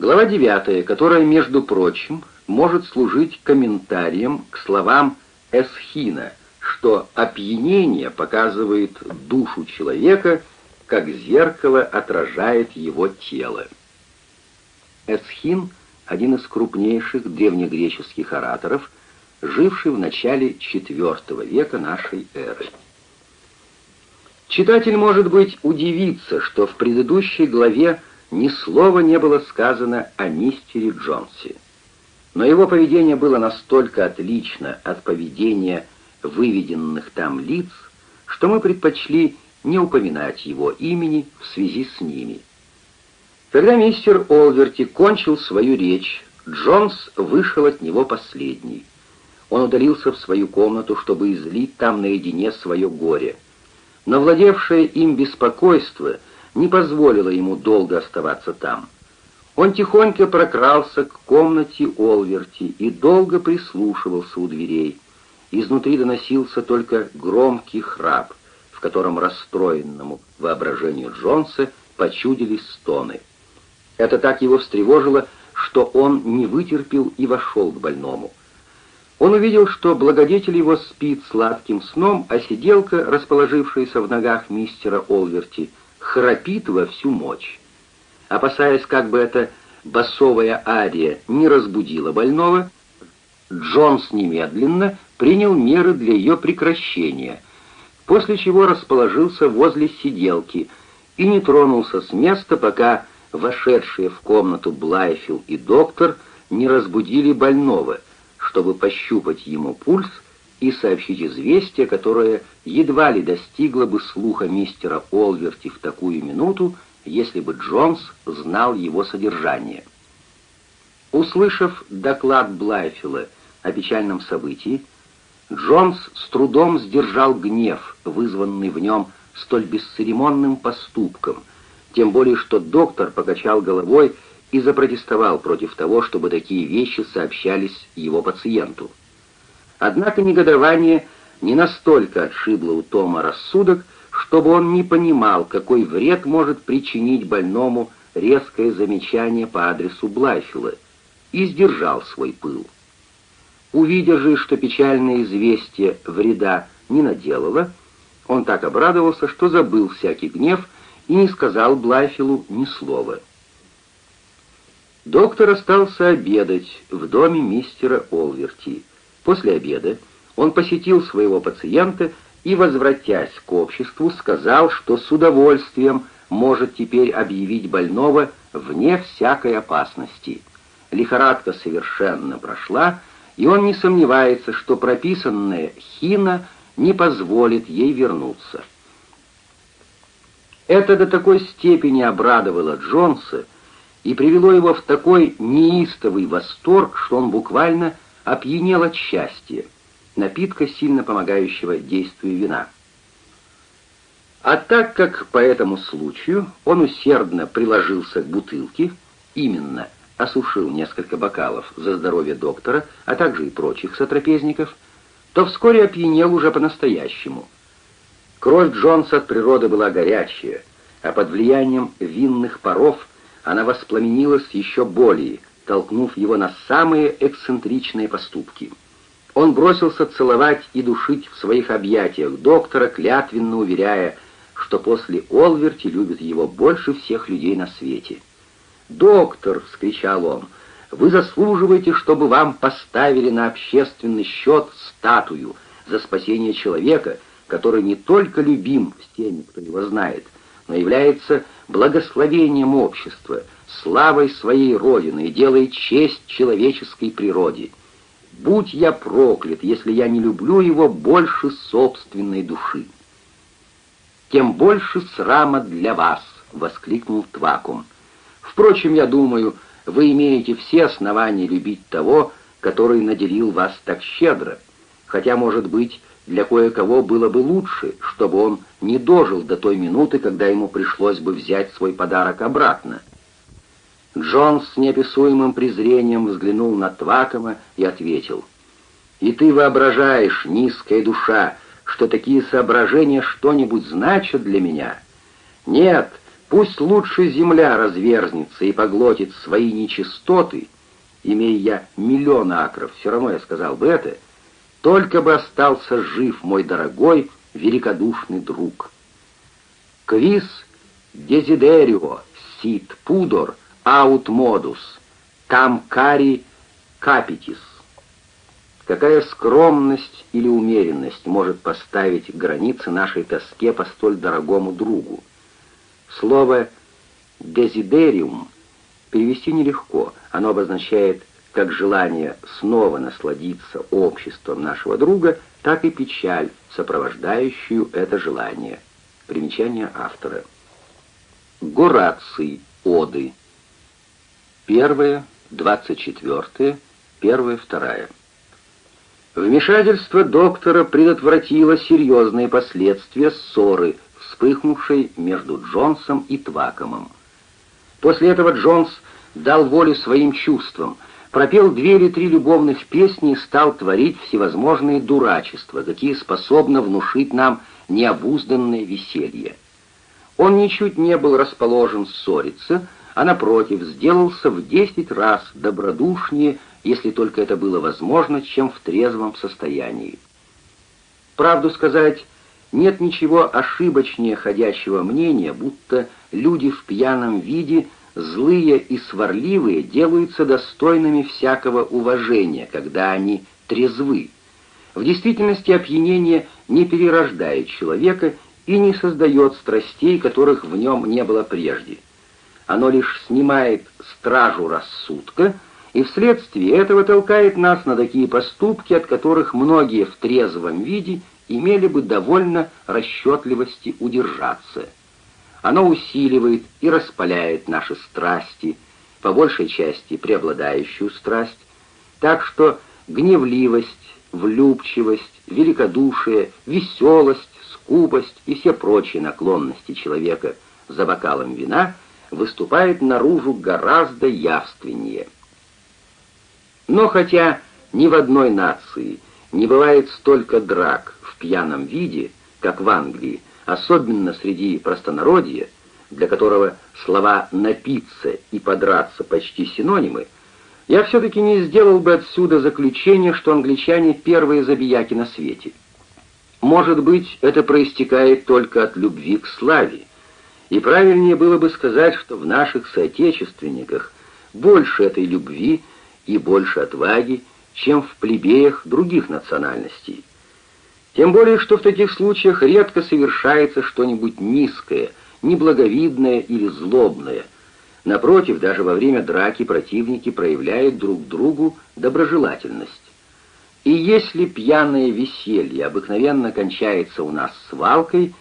Глава 9, которая, между прочим, может служить комментарием к словам Эсхина, что опьянение показывает душу человека, как зеркало отражает его тело. Эсхин — один из крупнейших древнегреческих ораторов, живший в начале IV века нашей эры. Читатель, может быть, удивится, что в предыдущей главе ни слова не было сказано о мистере Джонсе. Но его поведение было настолько отлично от поведения выведенных там лиц, что мы предпочли не упоминать его имени в связи с ними. Когда мистер Олверти кончил свою речь, Джонс вышел от него последний. Он удалился в свою комнату, чтобы излить там наедине свое горе. Но владевшее им беспокойство не позволило ему долго оставаться там. Он тихонько прокрался к комнате Олверти и долго прислушивался у дверей. Изнутри доносился только громкий храп, в котором расстроенному воображению Джонса почудились стоны. Это так его встревожило, что он не вытерпел и вошел к больному. Он увидел, что благодетель его спит сладким сном, а сиделка, расположившаяся в ногах мистера Олверти, храпит во всю мощь. Опасаясь, как бы эта басовая ария не разбудила больного, Джонс немедленно принял меры для ее прекращения, после чего расположился возле сиделки и не тронулся с места, пока вошедшие в комнату Блайфилл и доктор не разбудили больного, чтобы пощупать ему пульс и сообщить известие, которое едва ли достигло бы слуха мистера Олверти в такую минуту, если бы Джонс знал его содержание. Услышав доклад Блайфилла о печальном событии, Джонс с трудом сдержал гнев, вызванный в нем столь бесцеремонным поступком, тем более что доктор покачал головой и запротестовал против того, чтобы такие вещи сообщались его пациенту. Однако негодование не настолько отшибло у Тома рассудок, чтобы он не понимал, какой вред может причинить больному резкое замечание по адресу Блайфилла, и сдержал свой пыл. Увидя же, что печальное известие вреда не наделало, он так обрадовался, что забыл всякий гнев и не сказал Блайфилу ни слова. Доктор остался обедать в доме мистера Олверти. После обеда он посетил своего пациента и, возвратясь к обществу, сказал, что с удовольствием может теперь объявить больного вне всякой опасности. Лихорадка совершенно прошла, и он не сомневается, что прописанная хина не позволит ей вернуться. Это до такой степени обрадовало Джонса и привело его в такой неистовый восторг, что он буквально опьянел от счастья, напитка, сильно помогающего действию вина. А так как по этому случаю он усердно приложился к бутылке, именно осушил несколько бокалов за здоровье доктора, а также и прочих сотрапезников, то вскоре опьянел уже по-настоящему – Кровь Джонса от природы была горячая, а под влиянием винных паров она воспламенилась еще более, толкнув его на самые эксцентричные поступки. Он бросился целовать и душить в своих объятиях доктора, клятвенно уверяя, что после Олверти любит его больше всех людей на свете. «Доктор!» — вскричал он. «Вы заслуживаете, чтобы вам поставили на общественный счет статую за спасение человека, который не только любим всеми, кто его знает, но является благословением общества, славой своей Родины и делает честь человеческой природе. Будь я проклят, если я не люблю его больше собственной души. «Тем больше срама для вас!» — воскликнул Твакум. «Впрочем, я думаю, вы имеете все основания любить того, который наделил вас так щедро, хотя, может быть, для кое-кого было бы лучше, чтобы он не дожил до той минуты, когда ему пришлось бы взять свой подарок обратно. Джон с неописуемым презрением взглянул на Твакома и ответил, «И ты воображаешь, низкая душа, что такие соображения что-нибудь значат для меня? Нет, Пусть лучше земля разверзнется и поглотит свои нечистоты, имея я миллион акров, все равно я сказал бы это, только бы остался жив мой дорогой, великодушный друг. Квис дезидерио сит пудор аут модус, там кари капитис. Какая скромность или умеренность может поставить границы нашей тоске по столь дорогому другу? Слово «дезидериум» перевести нелегко. Оно обозначает как желание снова насладиться обществом нашего друга, так и печаль, сопровождающую это желание. Примечание автора. Гораций. Оды. Первая, двадцать четвертая, первая, вторая. Вмешательство доктора предотвратило серьезные последствия ссоры, вспыхнувшей между Джонсом и Твакомом. После этого Джонс дал волю своим чувствам, пропел две или три любовных песни и стал творить всевозможные дурачества, какие способны внушить нам необузданное веселье. Он ничуть не был расположен ссориться, а напротив, сделался в десять раз добродушнее, если только это было возможно, чем в трезвом состоянии. Правду сказать, нет ничего ошибочнее ходящего мнения, будто люди в пьяном виде, злые и сварливые, делаются достойными всякого уважения, когда они трезвы. В действительности опьянение не перерождает человека и не создает страстей, которых в нем не было прежде. Оно лишь снимает стражу рассудка, и вследствие этого толкает нас на такие поступки, от которых многие в трезвом виде имели бы довольно расчетливости удержаться. Оно усиливает и распаляет наши страсти, по большей части преобладающую страсть, так что гневливость, влюбчивость, великодушие, веселость, скупость и все прочие наклонности человека за бокалом вина выступают наружу гораздо явственнее. Но хотя ни в одной нации не бывает столько драк в пьяном виде, как в Англии, особенно среди простонародья, для которого слова «напиться» и «подраться» почти синонимы, я все-таки не сделал бы отсюда заключение, что англичане первые забияки на свете. Может быть, это проистекает только от любви к славе, и правильнее было бы сказать, что в наших соотечественниках больше этой любви и больше отваги, чем в плебеях других национальностей. Тем более, что в таких случаях редко совершается что-нибудь низкое, неблаговидное или злобное. Напротив, даже во время драки противники проявляют друг другу доброжелательность. И если пьяное веселье обыкновенно кончается у нас свалкой,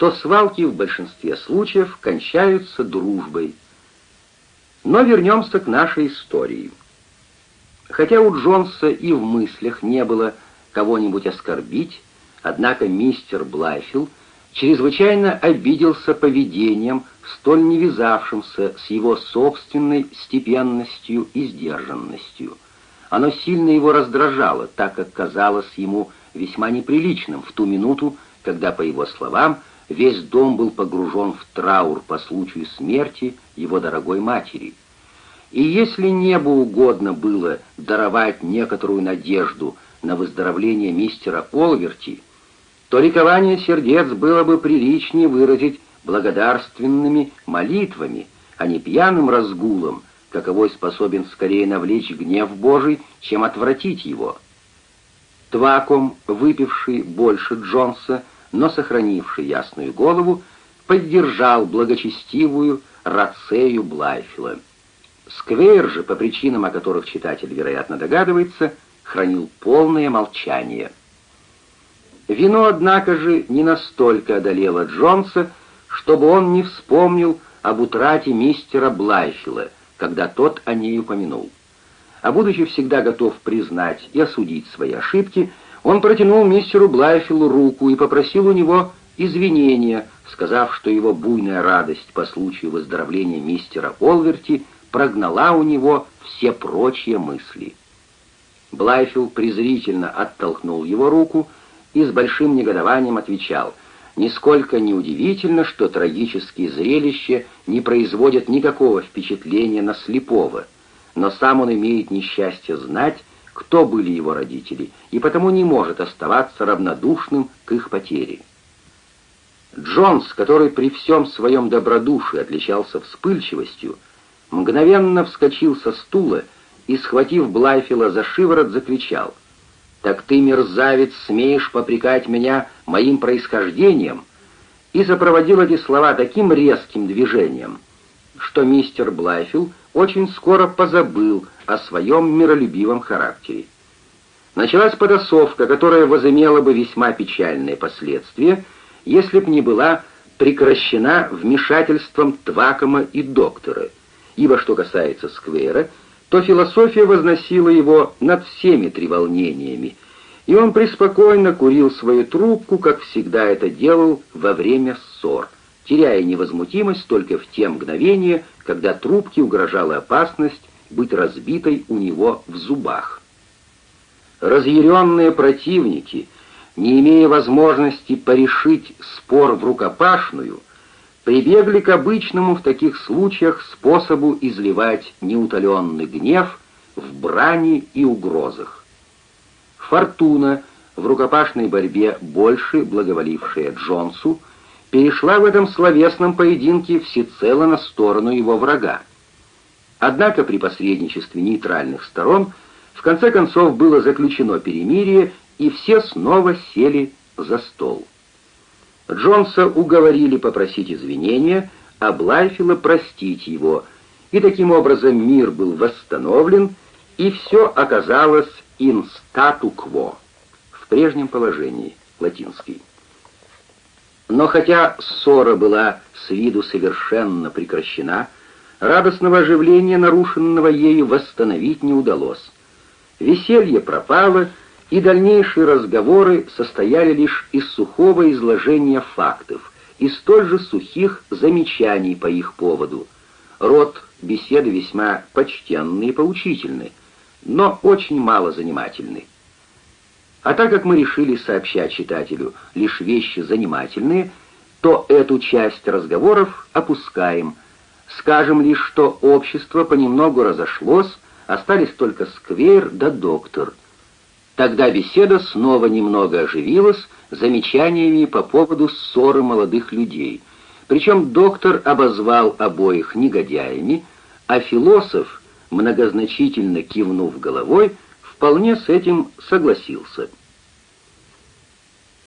то свалки в большинстве случаев кончаются дружбой. Но вернемся к нашей истории. Хотя у Джонса и в мыслях не было кого-нибудь оскорбить, однако мистер Блайфилл чрезвычайно обиделся поведением, столь не вязавшимся с его собственной степенностью и сдержанностью. Оно сильно его раздражало, так как казалось ему весьма неприличным в ту минуту, когда, по его словам, весь дом был погружен в траур по случаю смерти его дорогой матери. И если небу угодно было даровать некоторую надежду на выздоровление мистера Олверти, то ликование сердец было бы приличнее выразить благодарственными молитвами, а не пьяным разгулом, каковой способен скорее навлечь гнев Божий, чем отвратить его. Тваком, выпивший больше Джонса, но сохранивший ясную голову, поддержал благочестивую Рацею Блайфила. Сквейр же, по причинам, о которых читатель, вероятно, догадывается, хранил полное молчание. Вино, однако же, не настолько одолело Джонса, чтобы он не вспомнил об утрате мистера Блайфила, когда тот о ней упомянул. А будучи всегда готов признать и осудить свои ошибки, он протянул мистеру Блайфилу руку и попросил у него извинения, сказав, что его буйная радость по случаю выздоровления мистера Олверти прогнала у него все прочие мысли. Блайфилл презрительно оттолкнул его руку и с большим негодованием отвечал, Нисколько не удивительно, что трагические зрелища не производят никакого впечатления на слепого, но сам он имеет несчастье знать, кто были его родители, и потому не может оставаться равнодушным к их потере. Джонс, который при всем своем добродушии отличался вспыльчивостью, мгновенно вскочил со стула и, схватив Блайфила за шиворот, закричал. «Так ты, мерзавец, смеешь попрекать меня моим происхождением?» и сопроводил эти слова таким резким движением, что мистер Блайфилл очень скоро позабыл о своем миролюбивом характере. Началась потасовка, которая возымела бы весьма печальные последствия, если б не была прекращена вмешательством Твакома и доктора, ибо что касается Сквера, то философия возносила его над всеми треволнениями, и он преспокойно курил свою трубку, как всегда это делал во время ссор, теряя невозмутимость только в те мгновения, когда трубке угрожала опасность быть разбитой у него в зубах. Разъяренные противники, не имея возможности порешить спор в рукопашную, прибегли к обычному в таких случаях способу изливать неутоленный гнев в брани и угрозах. Фортуна, в рукопашной борьбе больше благоволившая Джонсу, перешла в этом словесном поединке всецело на сторону его врага. Однако при посредничестве нейтральных сторон в конце концов было заключено перемирие, и все снова сели за стол. Джонса уговорили попросить извинения, а Блайфила простить его, и таким образом мир был восстановлен, и все оказалось in statu quo, в прежнем положении, латинский. Но хотя ссора была с виду совершенно прекращена, радостного оживления, нарушенного ею, восстановить не удалось. Веселье пропало, и дальнейшие разговоры состояли лишь из сухого изложения фактов и столь же сухих замечаний по их поводу. Род беседы весьма почтенный и поучительный, но очень мало занимательный. А так как мы решили сообщать читателю лишь вещи занимательные, то эту часть разговоров опускаем. Скажем лишь, что общество понемногу разошлось, остались только сквер да доктор — Тогда беседа снова немного оживилась замечаниями по поводу ссоры молодых людей. Причем доктор обозвал обоих негодяями, а философ, многозначительно кивнув головой, вполне с этим согласился.